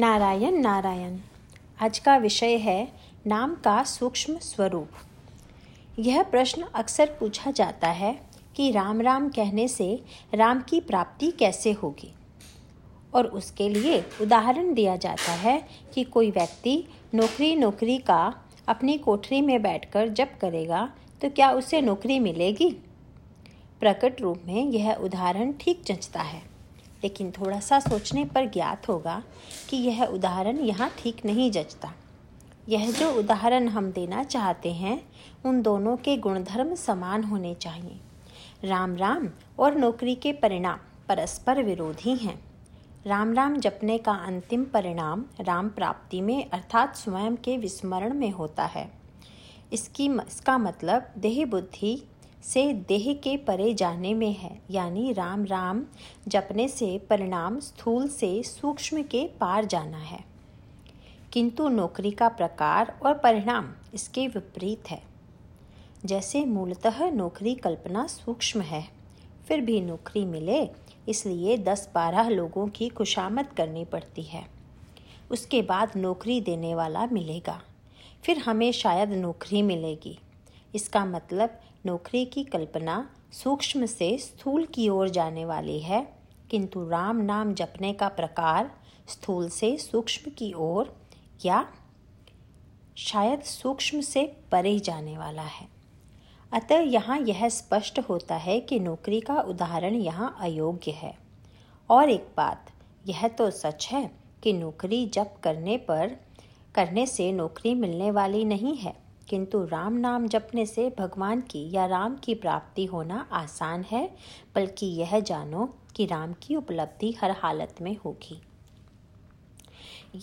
नारायण नारायण। आज का विषय है नाम का सूक्ष्म स्वरूप। यह प्रश्न अक्सर पूछा जाता है कि राम राम कहने से राम की प्राप्ति कैसे होगी? और उसके लिए उदाहरण दिया जाता है कि कोई व्यक्ति नौकरी नौकरी का अपनी कोठरी में बैठकर जप करेगा तो क्या उसे नौकरी मिलेगी? प्रकट रूप में यह उदाहरण ठीक जचता है। लेकिन थोड़ा सा सोचने पर ज्ञात होगा कि यह उदाहरण यहाँ ठीक नहीं जचता। यह जो उदाहरण हम देना चाहते हैं, उन दोनों के गुणधर्म समान होने चाहिए। राम राम और नौकरी के परिणाम परस्पर विरोधी हैं। राम राम जपने का अंतिम परिणाम राम प्राप्ति में अर्थात स्वयं के विस्मरण में होता है। इसकी इसका मतलब देह बुद्धि से देह के परे जाने में है, यानी राम राम जपने से परिणाम स्थूल से सूक्ष्म के पार जाना है। किंतु नौकरी का प्रकार और परिणाम इसके विपरीत है। जैसे मूलतः नौकरी कल्पना सूक्ष्म है, फिर भी नौकरी मिले, इसलिए दस बारह लोगों की खुशामद करनी पड़ती है। उसके बाद नौकरी देने वाला मिलेगा, फिर हमें शायद नौकरी मिलेगी। इसका मतलब नौकरी की कल्पना सूक्ष्म से स्थूल की ओर जाने वाली है, किंतु राम नाम जपने का प्रकार स्थूल से सूक्ष्म की ओर या शायद सूक्ष्म से परे जाने वाला है। अतः यहाँ यह स्पष्ट होता है कि नौकरी का उदाहरण यहाँ अयोग्य है। और एक बात, यह तो सच है कि नौकरी जप करने पर, करने से नौकरी मिलने वाली नहीं है। किंतु राम नाम जपने से भगवान की या राम की प्राप्ति होना आसान है, बल्कि यह जानो कि राम की उपलब्धि हर हालत में होगी।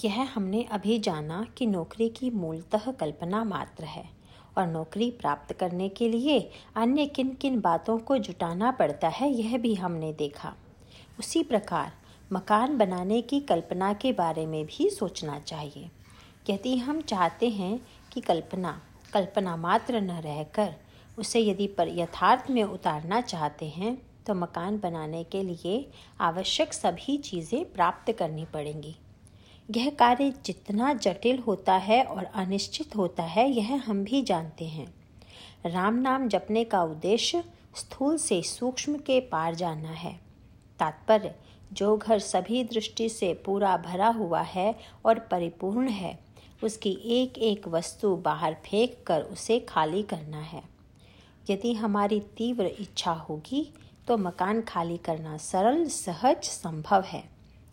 यह हमने अभी जाना कि नौकरी की मूलतः कल्पना मात्र है, और नौकरी प्राप्त करने के लिए अन्य किन किन बातों को जुटाना पड़ता है, यह भी हमने देखा। उसी प्रकार, मकान बनाने की कल्पना के बारे में भी सोचना चाहिए। यदि हम चाहते हैं कि कल्पना कल्पना मात्र न रहकर उसे यदि पर यथार्थ में उतारना चाहते हैं तो मकान बनाने के लिए आवश्यक सभी चीज़ें प्राप्त करनी पड़ेंगी। यह कार्य जितना जटिल होता है और अनिश्चित होता है, यह हम भी जानते हैं। राम नाम जपने का उद्देश्य स्थूल से सूक्ष्म के पार जाना है। तात्पर्य, जो घर सभी दृष्टि से पूरा भरा हुआ है और परिपूर्ण है उसकी एक एक वस्तु बाहर फेंक कर उसे खाली करना है। यदि हमारी तीव्र इच्छा होगी तो मकान खाली करना सरल, सहज संभव है।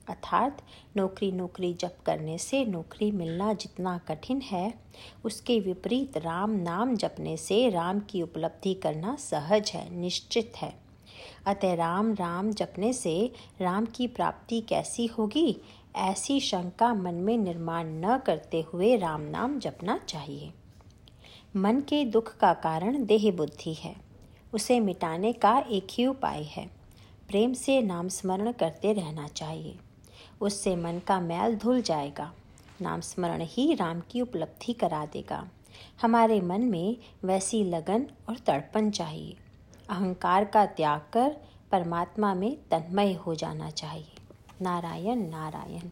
अर्थात नौकरी नौकरी जप करने से नौकरी मिलना जितना कठिन है, उसके विपरीत राम नाम जपने से राम की उपलब्धि करना सहज है, निश्चित है। अतः राम राम जपने से राम की प्राप्ति कैसी होगी? ऐसी शंका मन में निर्माण न करते हुए राम नाम जपना चाहिए। मन के दुख का कारण देह बुद्धि है। उसे मिटाने का एक ही उपाय है। प्रेम से नाम स्मरण करते रहना चाहिए। उससे मन का मैल धुल जाएगा। नाम स्मरण ही राम की उपलब्धि करा देगा। हमारे मन में वैसी लगन और तड़पन चाहिए। अहंकार का त्याग कर परमात्मा में तन्मय हो जाना चाहिए। नारायण नारायण।